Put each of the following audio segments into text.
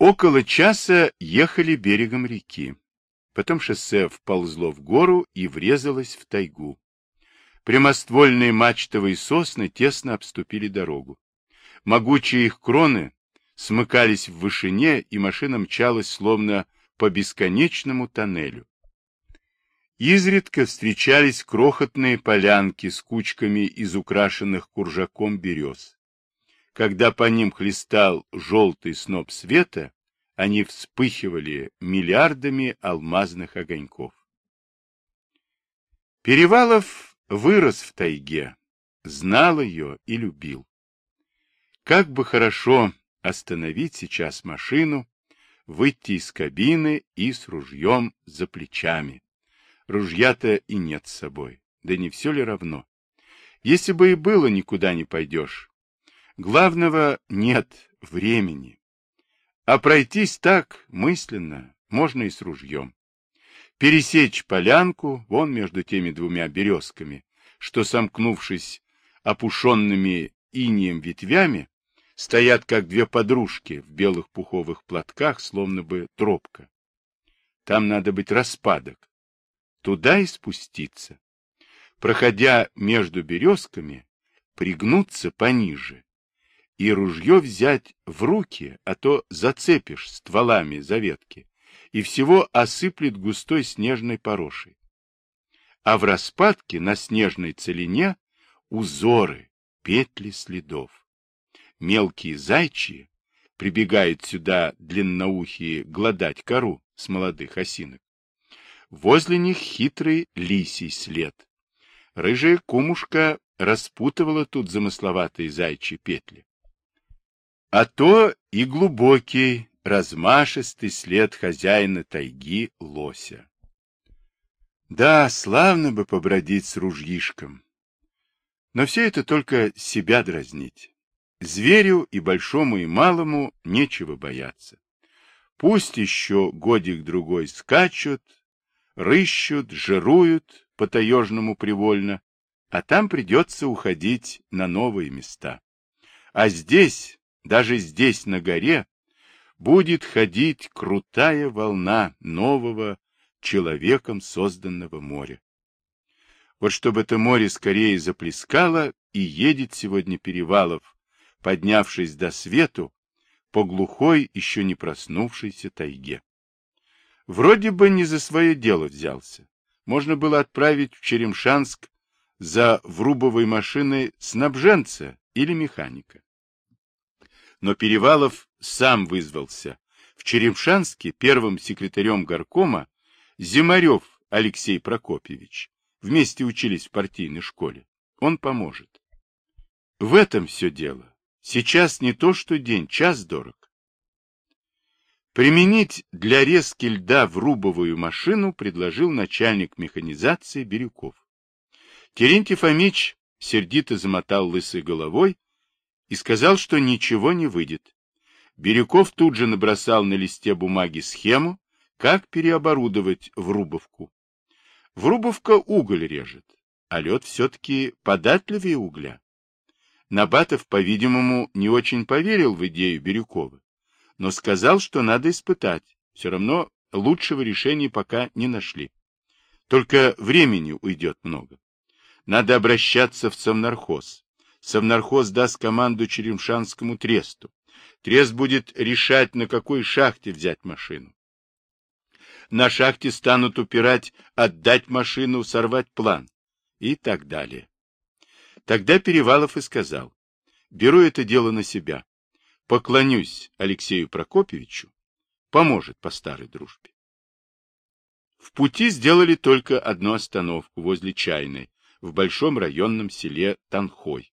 Около часа ехали берегом реки. Потом шоссе вползло в гору и врезалось в тайгу. Прямоствольные мачтовые сосны тесно обступили дорогу. Могучие их кроны смыкались в вышине, и машина мчалась словно по бесконечному тоннелю. Изредка встречались крохотные полянки с кучками из украшенных куржаком берез. Когда по ним хлестал желтый сноп света, они вспыхивали миллиардами алмазных огоньков. Перевалов вырос в тайге, знал ее и любил. Как бы хорошо остановить сейчас машину, выйти из кабины и с ружьем за плечами. Ружья-то и нет с собой, да не все ли равно? Если бы и было, никуда не пойдешь. Главного нет времени. А пройтись так, мысленно, можно и с ружьем. Пересечь полянку, вон между теми двумя березками, что, сомкнувшись опушенными инием ветвями, стоят как две подружки в белых пуховых платках, словно бы тропка. Там надо быть распадок. Туда и спуститься. Проходя между березками, пригнуться пониже и ружье взять в руки, а то зацепишь стволами за ветки, и всего осыплет густой снежной порошей. А в распадке на снежной целине узоры, петли следов. Мелкие зайчи прибегают сюда длинноухие гладать кору с молодых осинок. Возле них хитрый лисий след. Рыжая кумушка распутывала тут замысловатые зайчьи петли а то и глубокий, размашистый след хозяина тайги лося. Да, славно бы побродить с ружьишком. Но все это только себя дразнить. Зверю и большому, и малому нечего бояться. Пусть еще годик-другой скачут, рыщут, жируют по-таежному привольно, а там придется уходить на новые места. А здесь, даже здесь, на горе, будет ходить крутая волна нового, человеком созданного моря. Вот чтобы это море скорее заплескало, и едет сегодня Перевалов, поднявшись до свету, по глухой, еще не проснувшейся тайге. Вроде бы не за свое дело взялся. Можно было отправить в Черемшанск за врубовой машиной снабженца или механика но Перевалов сам вызвался. В Черемшанске первым секретарем горкома Зимарев Алексей Прокопьевич. Вместе учились в партийной школе. Он поможет. В этом все дело. Сейчас не то, что день, час дорог. Применить для резки льда в рубовую машину предложил начальник механизации Бирюков. Терентий Фомич сердито замотал лысой головой и сказал, что ничего не выйдет. Бирюков тут же набросал на листе бумаги схему, как переоборудовать Врубовку. Врубовка уголь режет, а лед все-таки податливее угля. Набатов, по-видимому, не очень поверил в идею Бирюкова, но сказал, что надо испытать. Все равно лучшего решения пока не нашли. Только времени уйдет много. Надо обращаться в Совнархоз. Совнархоз даст команду Черемшанскому тресту. Трест будет решать, на какой шахте взять машину. На шахте станут упирать, отдать машину, сорвать план и так далее. Тогда Перевалов и сказал, беру это дело на себя, поклонюсь Алексею Прокопьевичу, поможет по старой дружбе. В пути сделали только одну остановку возле Чайной, в большом районном селе Танхой.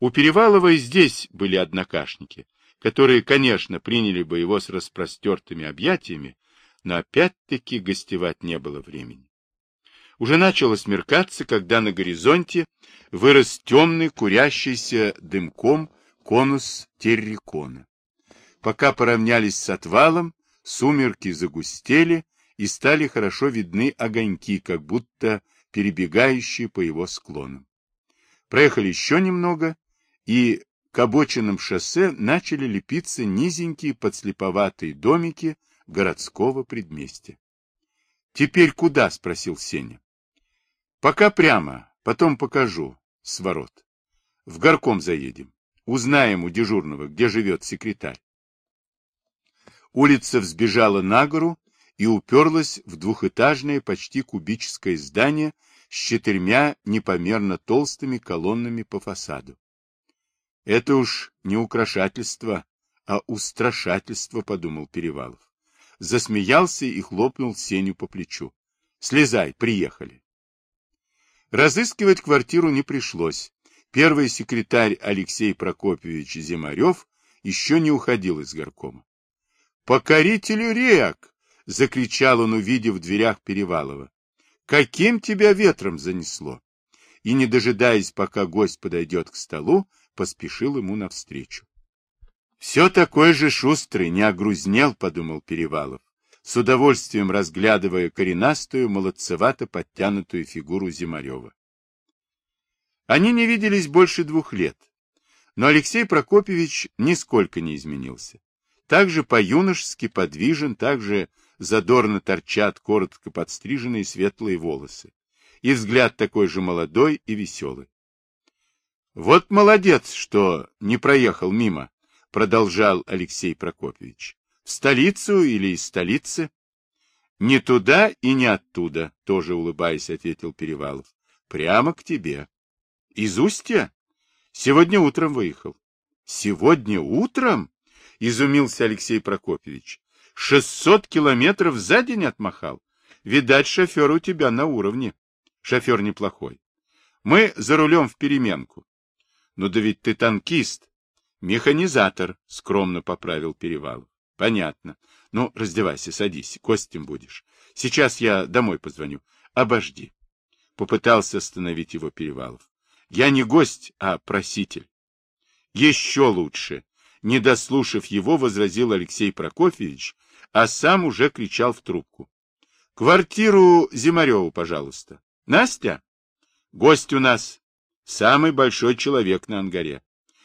У Перевалова и здесь были однокашники, которые, конечно, приняли бы его с распростертыми объятиями, но опять-таки гостевать не было времени. Уже начало смеркаться, когда на горизонте вырос темный, курящийся дымком конус террикона. Пока поравнялись с отвалом, сумерки загустели и стали хорошо видны огоньки, как будто перебегающие по его склонам. Проехали еще немного, и к обочинам шоссе начали лепиться низенькие подслеповатые домики городского предместья. — Теперь куда? — спросил Сеня. — Пока прямо, потом покажу, с ворот. В горком заедем. Узнаем у дежурного, где живет секретарь. Улица взбежала на гору и уперлась в двухэтажное почти кубическое здание с четырьмя непомерно толстыми колоннами по фасаду. Это уж не украшательство, а устрашательство, подумал Перевалов. Засмеялся и хлопнул Сеню по плечу. Слезай, приехали. Разыскивать квартиру не пришлось. Первый секретарь Алексей Прокопьевич Зимарев еще не уходил из горкома. «Покорителю рек!» — закричал он, увидев в дверях Перевалова. «Каким тебя ветром занесло?» И, не дожидаясь, пока гость подойдет к столу, поспешил ему навстречу. «Все такой же шустрый, не огрузнел», — подумал Перевалов, с удовольствием разглядывая коренастую, молодцевато подтянутую фигуру Зимарева. Они не виделись больше двух лет, но Алексей Прокопьевич нисколько не изменился. Также по-юношески подвижен, также задорно торчат коротко подстриженные светлые волосы. И взгляд такой же молодой и веселый. Вот молодец, что не проехал мимо, продолжал Алексей Прокопьевич. В столицу или из столицы? Не туда и не оттуда, тоже улыбаясь, ответил Перевалов. Прямо к тебе. Из Устья? Сегодня утром выехал. Сегодня утром? Изумился Алексей Прокопьевич. Шестьсот километров за день отмахал. Видать, шофер у тебя на уровне. Шофер неплохой. Мы за рулем в переменку. Ну да ведь ты танкист. Механизатор, скромно поправил Перевалов. Понятно. Ну, раздевайся, садись, гостем будешь. Сейчас я домой позвоню. Обожди. Попытался остановить его Перевалов. Я не гость, а проситель. Еще лучше. Не дослушав его, возразил Алексей Прокофьевич, а сам уже кричал в трубку. Квартиру Зимареву, пожалуйста. Настя? Гость у нас самый большой человек на Ангаре.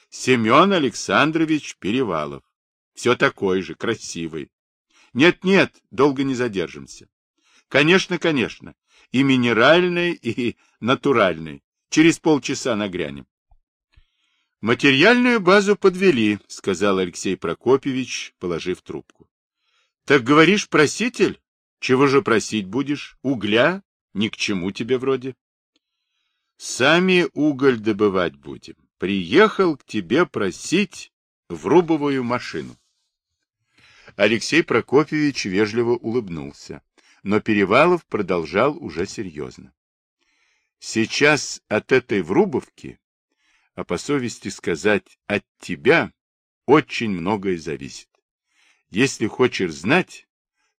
Семен Александрович Перевалов. Все такой же, красивый. Нет-нет, долго не задержимся. Конечно, конечно. И минеральный, и натуральный. Через полчаса нагрянем. Материальную базу подвели, сказал Алексей Прокопьевич, положив трубку. Так говоришь, проситель? Чего же просить будешь? Угля? Ни к чему тебе вроде. Сами уголь добывать будем. Приехал к тебе просить врубовую машину. Алексей Прокофьевич вежливо улыбнулся, но Перевалов продолжал уже серьезно. Сейчас от этой врубовки, а по совести сказать, от тебя очень многое зависит. Если хочешь знать,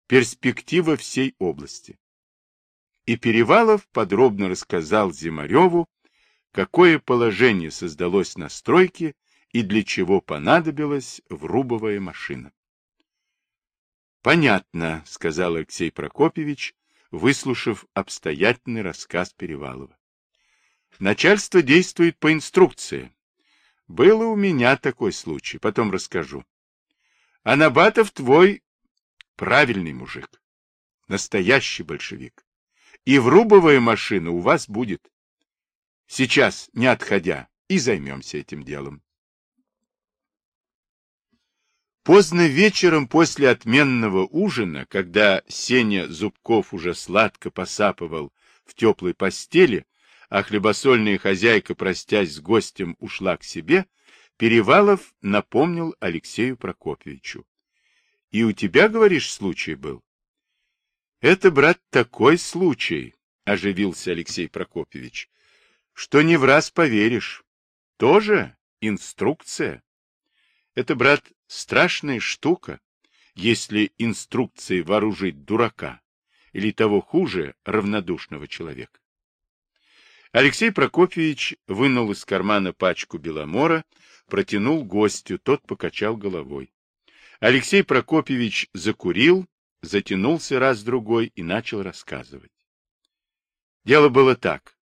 перспектива всей области. И Перевалов подробно рассказал Зимареву, какое положение создалось на стройке и для чего понадобилась врубовая машина. «Понятно», — сказал Алексей Прокопьевич, выслушав обстоятельный рассказ Перевалова. «Начальство действует по инструкции. Было у меня такой случай, потом расскажу. А Набатов твой правильный мужик, настоящий большевик. И врубовая машина у вас будет. Сейчас, не отходя, и займемся этим делом. Поздно вечером после отменного ужина, когда Сеня Зубков уже сладко посапывал в теплой постели, а хлебосольная хозяйка, простясь с гостем, ушла к себе, Перевалов напомнил Алексею Прокопьевичу. — И у тебя, говоришь, случай был? Это, брат, такой случай, оживился Алексей Прокопьевич, что не в раз поверишь. Тоже инструкция. Это, брат, страшная штука, если инструкцией вооружить дурака или того хуже равнодушного человека. Алексей Прокопьевич вынул из кармана пачку беломора, протянул гостю, тот покачал головой. Алексей Прокопьевич закурил, затянулся раз-другой и начал рассказывать. Дело было так.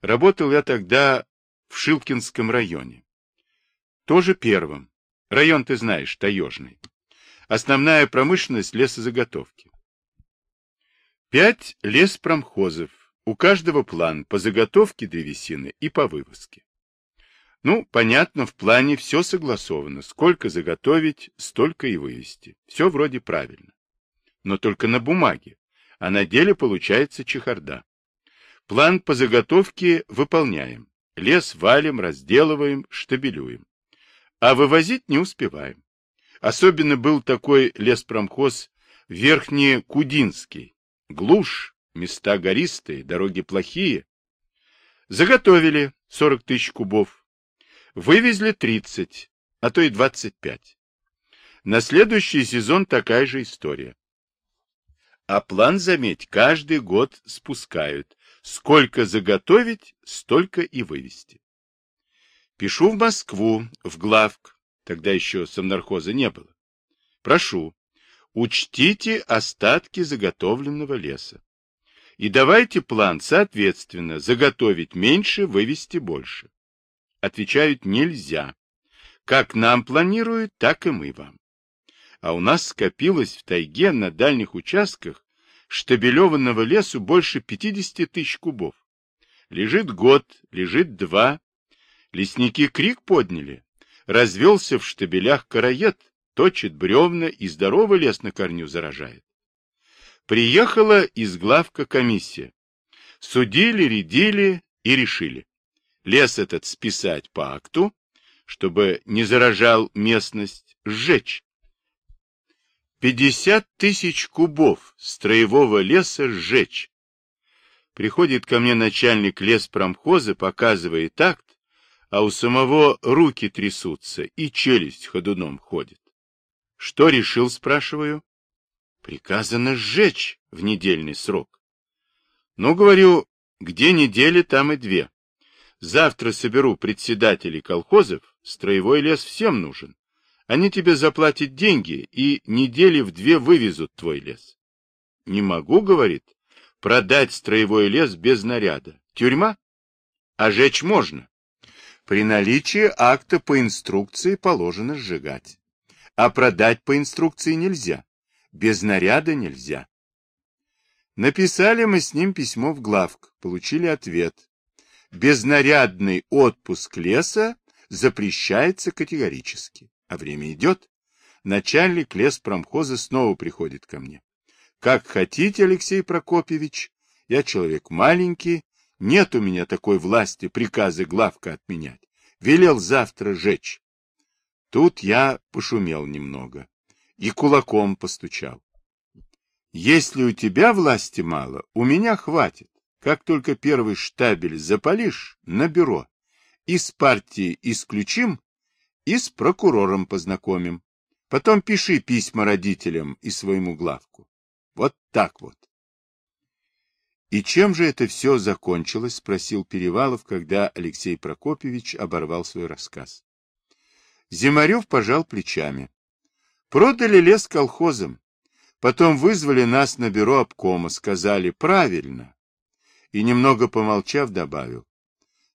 Работал я тогда в Шилкинском районе. тоже первым. Район ты знаешь, таежный. Основная промышленность лесозаготовки. Пять леспромхозов. У каждого план по заготовке древесины и по вывозке. Ну, понятно, в плане все согласовано. Сколько заготовить, столько и вывести. Все вроде правильно. Но только на бумаге. А на деле получается чехарда. План по заготовке выполняем. Лес валим, разделываем, штабелюем. А вывозить не успеваем. Особенно был такой леспромхоз Верхнекудинский. Глушь, места гористые, дороги плохие. Заготовили 40 тысяч кубов. Вывезли 30, а то и 25. На следующий сезон такая же история. А план, заметь, каждый год спускают. Сколько заготовить, столько и вывести. Пишу в Москву, в главк, тогда еще совнархоза не было. Прошу, учтите остатки заготовленного леса. И давайте план, соответственно, заготовить меньше, вывести больше. Отвечают, нельзя. Как нам планируют, так и мы вам. А у нас скопилось в тайге на дальних участках штабелеванного лесу больше 50 тысяч кубов. Лежит год, лежит два, Лесники крик подняли. Развелся в штабелях караед, точит бревна и здоровый лес на корню заражает. Приехала из главка комиссия. Судили, рядили и решили. Лес этот списать по акту, чтобы не заражал местность, сжечь. Пятьдесят тысяч кубов строевого леса сжечь. Приходит ко мне начальник леспромхоза, показывает акт, а у самого руки трясутся и челюсть ходуном ходит. Что решил, спрашиваю? Приказано сжечь в недельный срок. Ну, говорю, где недели, там и две. Завтра соберу председателей колхозов, строевой лес всем нужен. Они тебе заплатят деньги и недели в две вывезут твой лес. Не могу, говорит, продать строевой лес без наряда. Тюрьма? А жечь можно. При наличии акта по инструкции положено сжигать. А продать по инструкции нельзя. Без наряда нельзя. Написали мы с ним письмо в главк, получили ответ. Безнарядный отпуск леса запрещается категорически. А время идет. Начальник леспромхоза снова приходит ко мне. Как хотите, Алексей Прокопьевич, я человек маленький, нет у меня такой власти приказы главка отменять. Велел завтра жечь. Тут я пошумел немного и кулаком постучал. Если у тебя власти мало, у меня хватит. Как только первый штабель запалишь, на бюро. Из партии исключим и с прокурором познакомим. Потом пиши письма родителям и своему главку. Вот так вот. «И чем же это все закончилось?» — спросил Перевалов, когда Алексей Прокопьевич оборвал свой рассказ. Зимарев пожал плечами. «Продали лес колхозам. Потом вызвали нас на бюро обкома, сказали «правильно». И немного помолчав добавил.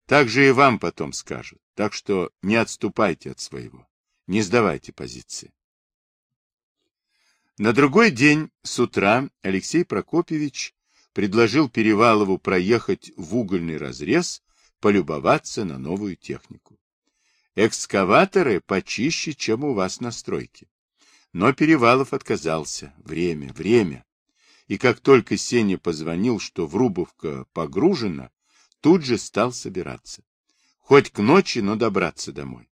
«Так же и вам потом скажут, так что не отступайте от своего, не сдавайте позиции». На другой день с утра Алексей Прокопьевич предложил Перевалову проехать в угольный разрез, полюбоваться на новую технику. Экскаваторы почище, чем у вас на стройке. Но Перевалов отказался. Время, время. И как только Сеня позвонил, что Врубовка погружена, тут же стал собираться. Хоть к ночи, но добраться домой.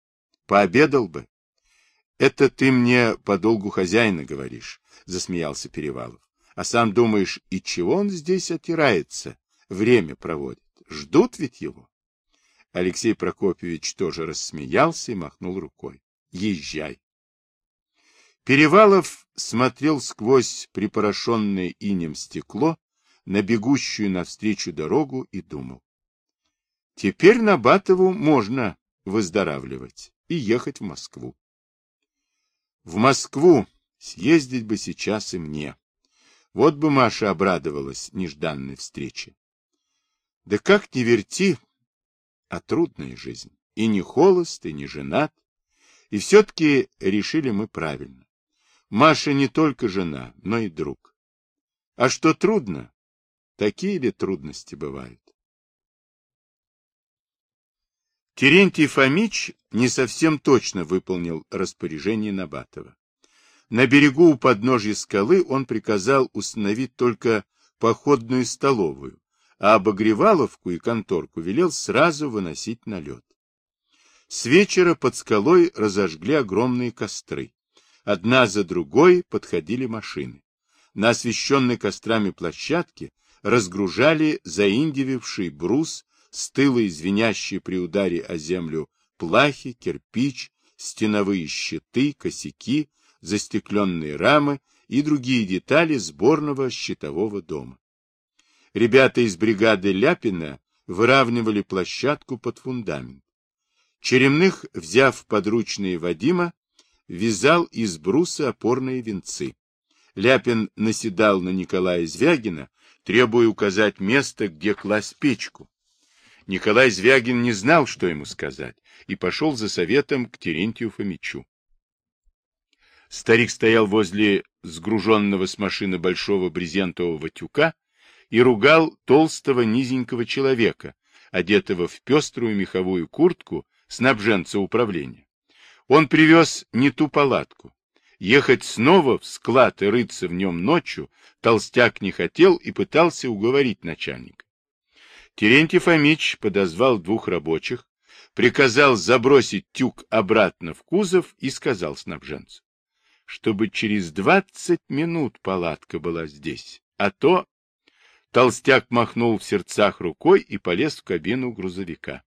Пообедал бы. — Это ты мне по долгу хозяина говоришь, — засмеялся Перевалов. А сам думаешь, и чего он здесь отирается, время проводит? Ждут ведь его. Алексей Прокопьевич тоже рассмеялся и махнул рукой. Езжай. Перевалов смотрел сквозь припорошенное инем стекло на бегущую навстречу дорогу и думал. Теперь на Батову можно выздоравливать и ехать в Москву. В Москву съездить бы сейчас и мне. Вот бы Маша обрадовалась нежданной встрече. Да как не верти, а трудная жизнь. И не холост, и не женат, И все-таки решили мы правильно. Маша не только жена, но и друг. А что трудно? Такие ли трудности бывают? Терентий Фомич не совсем точно выполнил распоряжение Набатова. На берегу у подножья скалы он приказал установить только походную столовую, а обогреваловку и конторку велел сразу выносить на лед. С вечера под скалой разожгли огромные костры. Одна за другой подходили машины. На освещенной кострами площадке разгружали заиндививший брус, стылые звенящие при ударе о землю плахи, кирпич, стеновые щиты, косяки, застекленные рамы и другие детали сборного щитового дома. Ребята из бригады Ляпина выравнивали площадку под фундамент. Черемных, взяв подручные Вадима, вязал из бруса опорные венцы. Ляпин наседал на Николая Звягина, требуя указать место, где класть печку. Николай Звягин не знал, что ему сказать, и пошел за советом к Терентию Фомичу. Старик стоял возле сгруженного с машины большого брезентового тюка и ругал толстого низенького человека, одетого в пеструю меховую куртку снабженца управления. Он привез не ту палатку. Ехать снова в склад и рыться в нем ночью толстяк не хотел и пытался уговорить начальника. Терентий Фомич подозвал двух рабочих, приказал забросить тюк обратно в кузов и сказал снабженцу, чтобы через двадцать минут палатка была здесь, а то... Толстяк махнул в сердцах рукой и полез в кабину грузовика.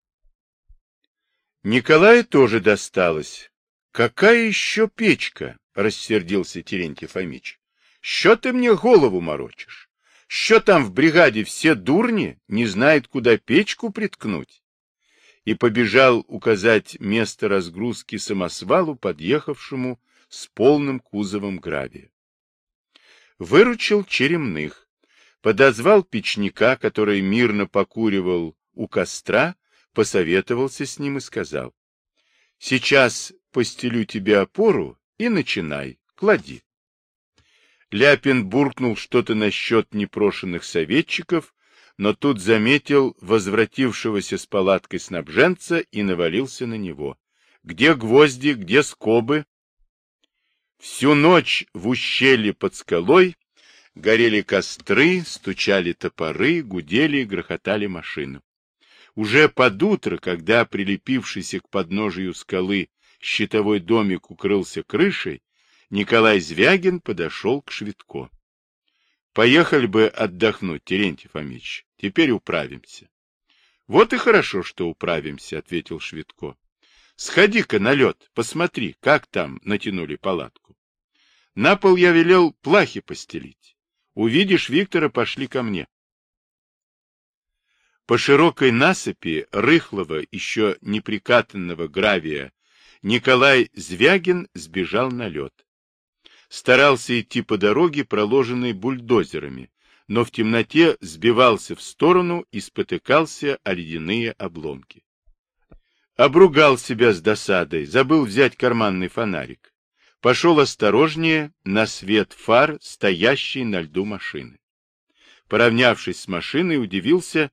Николаю тоже досталось. Какая еще печка? Рассердился Терентий Фомич. Что ты мне голову морочишь? Что там в бригаде все дурни, не знают, куда печку приткнуть? И побежал указать место разгрузки самосвалу, подъехавшему с полным кузовом гравия. Выручил черемных, подозвал печника, который мирно покуривал у костра, посоветовался с ним и сказал, «Сейчас постелю тебе опору и начинай, клади». Ляпин буркнул что-то насчет непрошенных советчиков, но тут заметил возвратившегося с палаткой снабженца и навалился на него. Где гвозди, где скобы? Всю ночь в ущелье под скалой горели костры, стучали топоры, гудели и грохотали машины. Уже под утро, когда прилепившийся к подножию скалы щитовой домик укрылся крышей, Николай Звягин подошел к Швидко. — Поехали бы отдохнуть, Терентий Фомич. Теперь управимся. — Вот и хорошо, что управимся, — ответил Швидко. — Сходи-ка на лед, посмотри, как там натянули палатку. На пол я велел плахи постелить. Увидишь Виктора, пошли ко мне. По широкой насыпи рыхлого, еще не прикатанного гравия Николай Звягин сбежал на лед. Старался идти по дороге, проложенной бульдозерами, но в темноте сбивался в сторону и спотыкался о ледяные обломки. Обругал себя с досадой, забыл взять карманный фонарик. Пошел осторожнее на свет фар, стоящей на льду машины. Поравнявшись с машиной, удивился,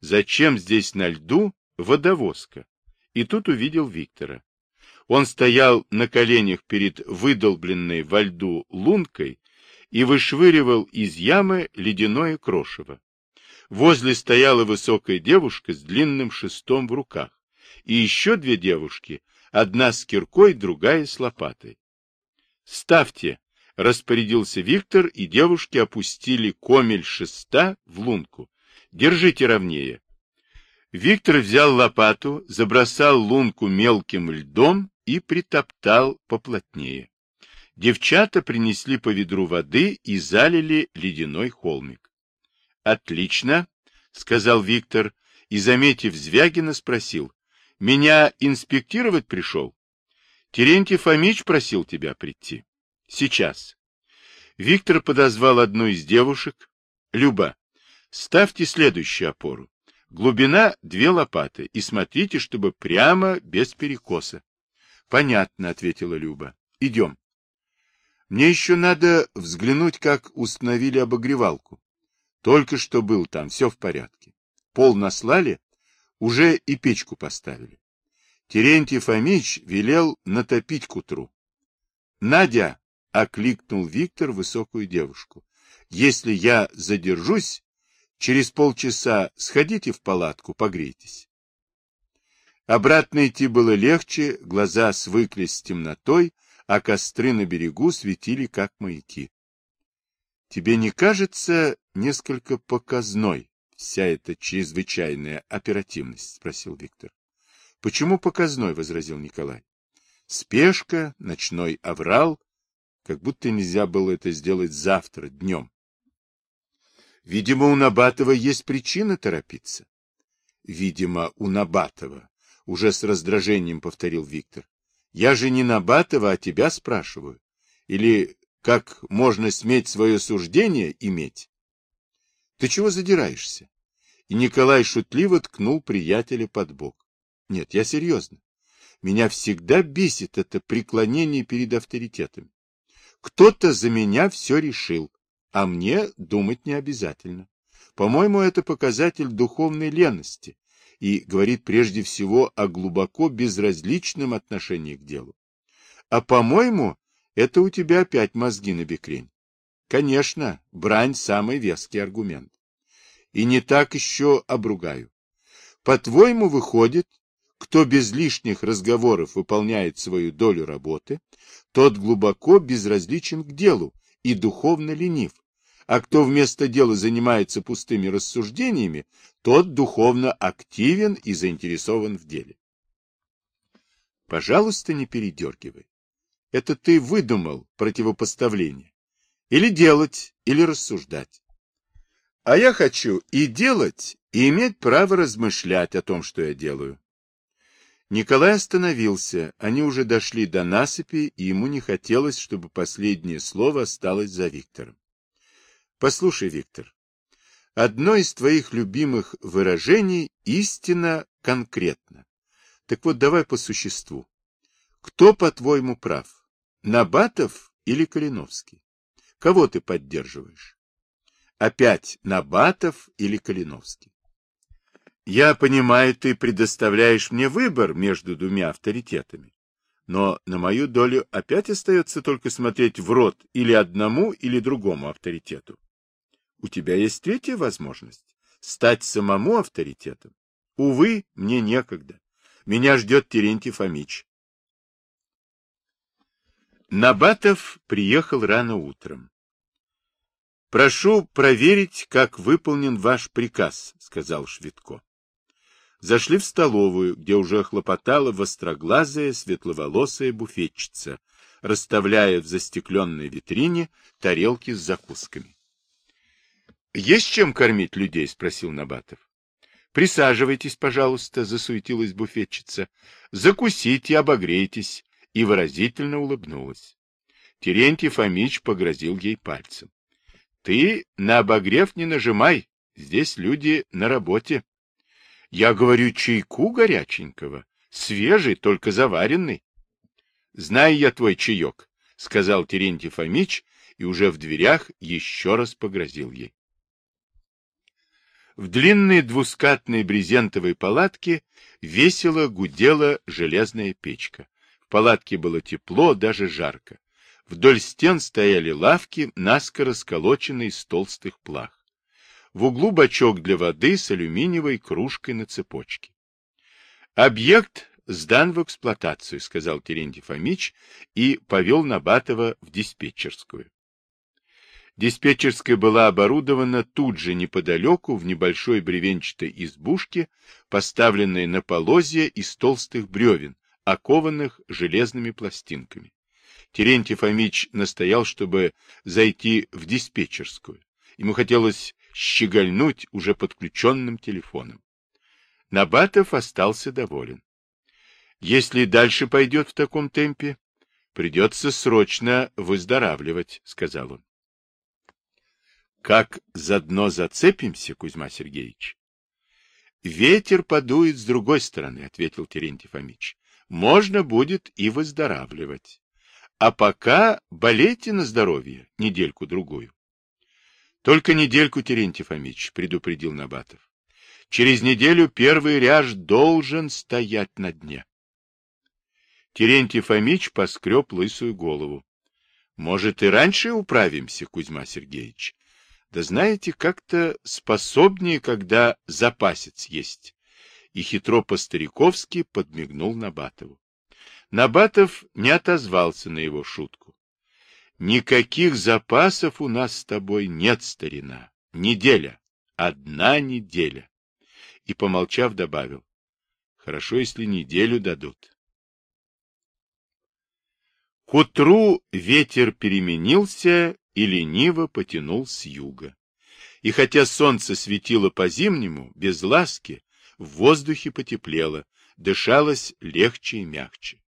зачем здесь на льду водовозка. И тут увидел Виктора. Он стоял на коленях перед выдолбленной во льду лункой и вышвыривал из ямы ледяное крошево. Возле стояла высокая девушка с длинным шестом в руках, и еще две девушки, одна с киркой, другая с лопатой. «Ставьте!» — распорядился Виктор, и девушки опустили комель шеста в лунку. Держите ровнее. Виктор взял лопату, забросал лунку мелким льдом и притоптал поплотнее. Девчата принесли по ведру воды и залили ледяной холмик. — Отлично, — сказал Виктор, и, заметив Звягина, спросил. — Меня инспектировать пришел? Терентий Фомич просил тебя прийти. — Сейчас. Виктор подозвал одну из девушек. — Люба, Ставьте следующую опору. Глубина две лопаты и смотрите, чтобы прямо без перекоса. Понятно, ответила Люба. Идем. Мне еще надо взглянуть, как установили обогревалку. Только что был там, все в порядке. Пол наслали, уже и печку поставили. Терентий Фомич велел натопить к утру. Надя, — окликнул Виктор высокую девушку, — если я задержусь, через полчаса сходите в палатку, погрейтесь. Обратно идти было легче, глаза свыклись с темнотой, а костры на берегу светили, как маяки. — Тебе не кажется несколько показной вся эта чрезвычайная оперативность? — спросил Виктор. — Почему показной? — возразил Николай. — Спешка, ночной аврал, как будто нельзя было это сделать завтра, днем. Видимо, у Набатова есть причина торопиться. Видимо, у Набатова уже с раздражением повторил Виктор. Я же не Набатова, а тебя спрашиваю. Или как можно сметь свое суждение иметь? Ты чего задираешься? И Николай шутливо ткнул приятеля под бок. Нет, я серьезно. Меня всегда бесит это преклонение перед авторитетами. Кто-то за меня все решил, а мне думать не обязательно. По-моему, это показатель духовной ленности, и говорит прежде всего о глубоко безразличном отношении к делу. А по-моему, это у тебя опять мозги на бекрень. Конечно, брань – самый веский аргумент. И не так еще обругаю. По-твоему, выходит, кто без лишних разговоров выполняет свою долю работы, тот глубоко безразличен к делу и духовно ленив, а кто вместо дела занимается пустыми рассуждениями, тот духовно активен и заинтересован в деле. Пожалуйста, не передергивай. Это ты выдумал противопоставление. Или делать, или рассуждать. А я хочу и делать, и иметь право размышлять о том, что я делаю. Николай остановился, они уже дошли до насыпи, и ему не хотелось, чтобы последнее слово осталось за Виктором. Послушай, Виктор, одно из твоих любимых выражений истина конкретно. Так вот, давай по существу. Кто, по-твоему, прав? Набатов или Калиновский? Кого ты поддерживаешь? Опять Набатов или Калиновский? Я понимаю, ты предоставляешь мне выбор между двумя авторитетами. Но на мою долю опять остается только смотреть в рот или одному, или другому авторитету у тебя есть третья возможность — стать самому авторитетом. Увы, мне некогда. Меня ждет Терентий Фомич. Набатов приехал рано утром. «Прошу проверить, как выполнен ваш приказ», — сказал Швидко. Зашли в столовую, где уже хлопотала востроглазая светловолосая буфетчица, расставляя в застекленной витрине тарелки с закусками. Есть чем кормить людей? — спросил Набатов. — Присаживайтесь, пожалуйста, — засуетилась буфетчица. — Закусите, обогрейтесь. И выразительно улыбнулась. Терентий Фомич погрозил ей пальцем. — Ты на обогрев не нажимай, здесь люди на работе. — Я говорю чайку горяченького, свежий, только заваренный. — Знаю я твой чаек, — сказал Терентий Фомич и уже в дверях еще раз погрозил ей. В длинной двускатной брезентовой палатке весело гудела железная печка. В палатке было тепло, даже жарко. Вдоль стен стояли лавки, наскоро сколоченные из толстых плах. В углу бачок для воды с алюминиевой кружкой на цепочке. «Объект сдан в эксплуатацию», — сказал Терентий Фомич и повел Набатова в диспетчерскую. Диспетчерская была оборудована тут же неподалеку в небольшой бревенчатой избушке, поставленной на полозья из толстых бревен, окованных железными пластинками. Терентий Фомич настоял, чтобы зайти в диспетчерскую. Ему хотелось щегольнуть уже подключенным телефоном. Набатов остался доволен. Если дальше пойдет в таком темпе, придется срочно выздоравливать, сказал он. Как за дно зацепимся, Кузьма Сергеевич? Ветер подует с другой стороны, ответил Терентий Фомич. можно будет и выздоравливать. А пока болейте на здоровье недельку-другую. Только недельку, Терентий Фомич, предупредил Набатов. Через неделю первый ряж должен стоять на дне. Терентий Фомич поскреб лысую голову. Может, и раньше управимся, Кузьма Сергеевич. Да знаете, как-то способнее, когда запасец есть. И хитро по-стариковски подмигнул Набатову. Набатов не отозвался на его шутку. Никаких запасов у нас с тобой нет, старина. Неделя. Одна неделя. И, помолчав, добавил. Хорошо, если неделю дадут. К утру ветер переменился и лениво потянул с юга. И хотя солнце светило по-зимнему, без ласки, в воздухе потеплело, дышалось легче и мягче.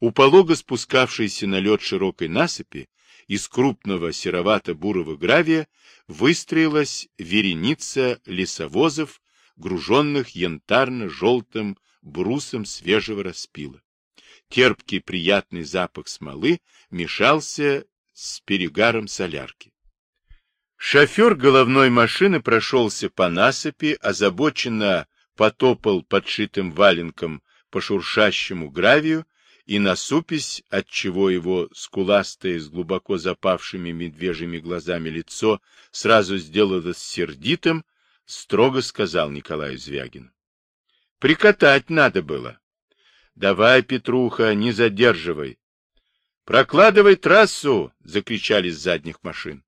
У полога спускавшейся на лед широкой насыпи из крупного серовато-бурого гравия выстроилась вереница лесовозов, груженных янтарно-желтым брусом свежего распила терпкий приятный запах смолы мешался с перегаром солярки. Шофер головной машины прошелся по насыпи, озабоченно потопал подшитым валенком по шуршащему гравию и насупись, отчего его скуластое с глубоко запавшими медвежьими глазами лицо сразу сделалось сердитым, строго сказал Николаю Звягину. — Прикатать надо было. Давай, Петруха, не задерживай. Прокладывай трассу, закричали с задних машин.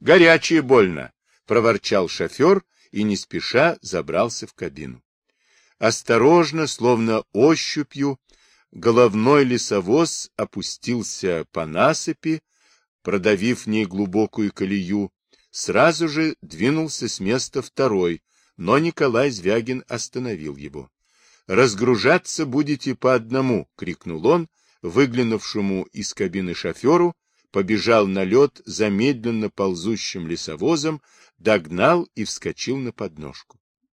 Горячее больно, проворчал шофер и не спеша забрался в кабину. Осторожно, словно ощупью, головной лесовоз опустился по насыпи, продавив в ней глубокую колею, сразу же двинулся с места второй, но Николай Звягин остановил его. «Разгружаться будете по одному!» — крикнул он, выглянувшему из кабины шоферу, побежал на лед за медленно ползущим лесовозом, догнал и вскочил на подножку.